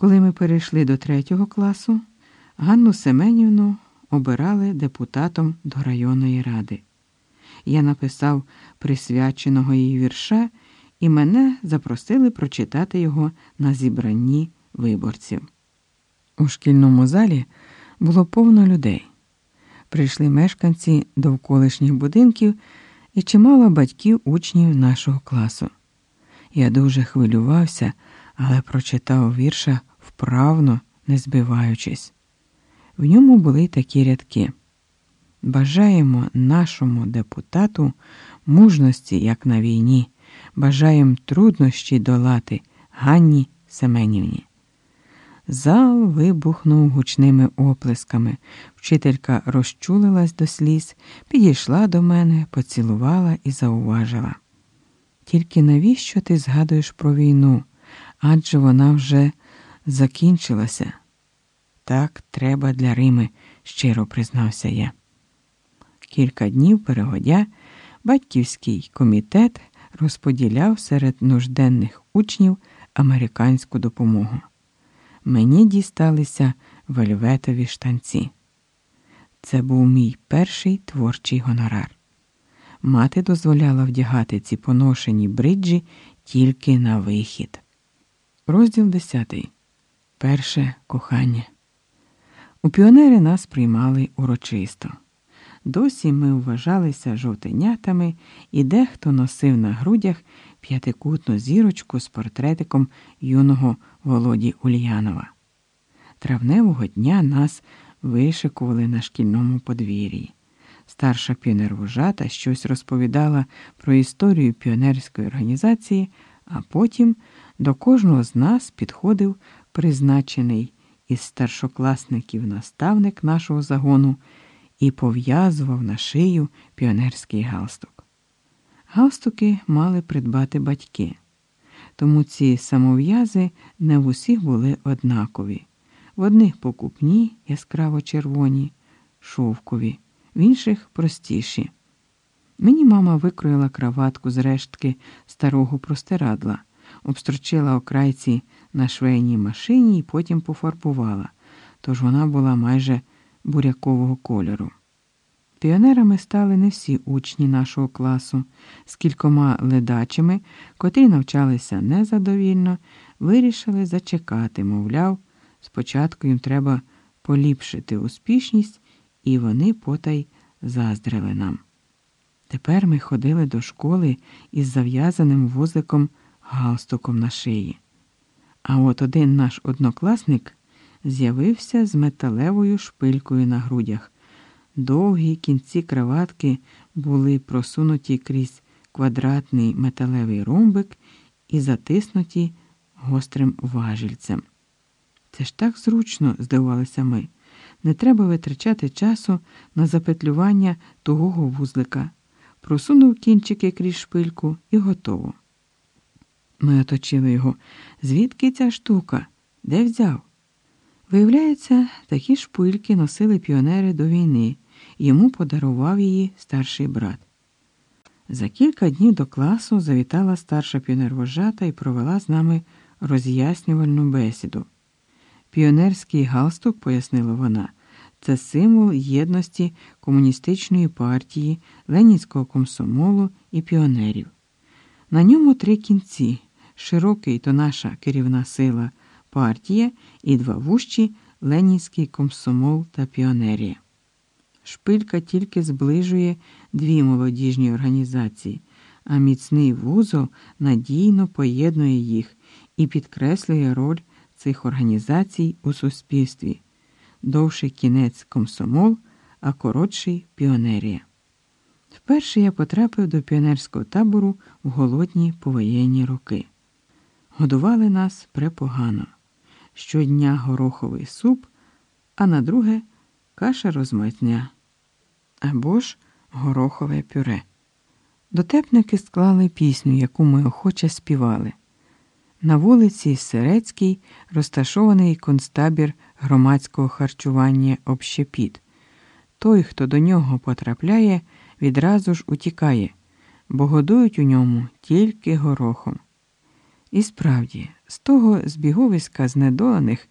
Коли ми перейшли до третього класу, Ганну Семенівну обирали депутатом до районної ради. Я написав присвяченого їй вірша, і мене запросили прочитати його на зібранні виборців. У шкільному залі було повно людей. Прийшли мешканці довколишніх будинків і чимало батьків учнів нашого класу. Я дуже хвилювався, але прочитав вірша вправно, не збиваючись. В ньому були такі рядки. Бажаємо нашому депутату мужності, як на війні, бажаємо труднощі долати Ганні Семенівні. Зал вибухнув гучними оплесками. Вчителька розчулилась до сліз, підійшла до мене, поцілувала і зауважила. Тільки навіщо ти згадуєш про війну? Адже вона вже закінчилася. Так треба для Рими, щиро признався я. Кілька днів перегодя батьківський комітет розподіляв серед нужденних учнів американську допомогу. Мені дісталися вельветові штанці. Це був мій перший творчий гонорар. Мати дозволяла вдягати ці поношені бриджі тільки на вихід. Розділ 10. Перше кохання. У піонери нас приймали урочисто. Досі ми вважалися жовтенятами, і дехто носив на грудях п'ятикутну зірочку з портретиком юного Володі Ульянова. Травневого дня нас вишикували на шкільному подвір'ї. Старша піонервожата щось розповідала про історію піонерської організації, а потім до кожного з нас підходив призначений із старшокласників наставник нашого загону і пов'язував на шию піонерський галстук. Галстуки мали придбати батьки, тому ці самов'язи не в усіх були однакові. В одних покупні, яскраво червоні, шовкові, в інших простіші. Мені мама викроїла краватку з рештки старого простирадла, обстрочила окрайці на швейній машині і потім пофарбувала, тож вона була майже бурякового кольору. Піонерами стали не всі учні нашого класу, з кількома ледачими, котрі навчалися незадовільно, вирішили зачекати, мовляв, спочатку їм треба поліпшити успішність, і вони потай заздрили нам. Тепер ми ходили до школи із зав'язаним вузиком галстуком на шиї. А от один наш однокласник з'явився з металевою шпилькою на грудях. Довгі кінці краватки були просунуті крізь квадратний металевий ромбик і затиснуті гострим важільцем. Це ж так зручно, здивувалися ми. Не треба витрачати часу на запетлювання тугого вузлика. Просунув кінчики крізь шпильку і готово. Ми оточили його. Звідки ця штука? Де взяв? Виявляється, такі шпильки носили піонери до війни, йому подарував її старший брат. За кілька днів до класу завітала старша піонервожата і провела з нами роз'яснювальну бесіду. Піонерський галстук, пояснила вона, це символ єдності комуністичної партії, ленінського комсомолу і піонерів. На ньому три кінці широкий то наша керівна сила партія і два вущі ленінський комсомол та піонерія. Шпилька тільки зближує дві молодіжні організації, а міцний вузол надійно поєднує їх і підкреслює роль цих організацій у суспільстві. Довший кінець комсомол, а коротший піонерія. Вперше я потрапив до піонерського табору в голодні повоєнні роки. Годували нас препогано. Щодня гороховий суп, а на друге каша розмитня або ж горохове пюре. Дотепники склали пісню, яку ми охоче співали. На вулиці Серецькій розташований концтабір громадського харчування общепіт. Той, хто до нього потрапляє, відразу ж утікає, бо годують у ньому тільки горохом. І справді, З того збіговиська знедолених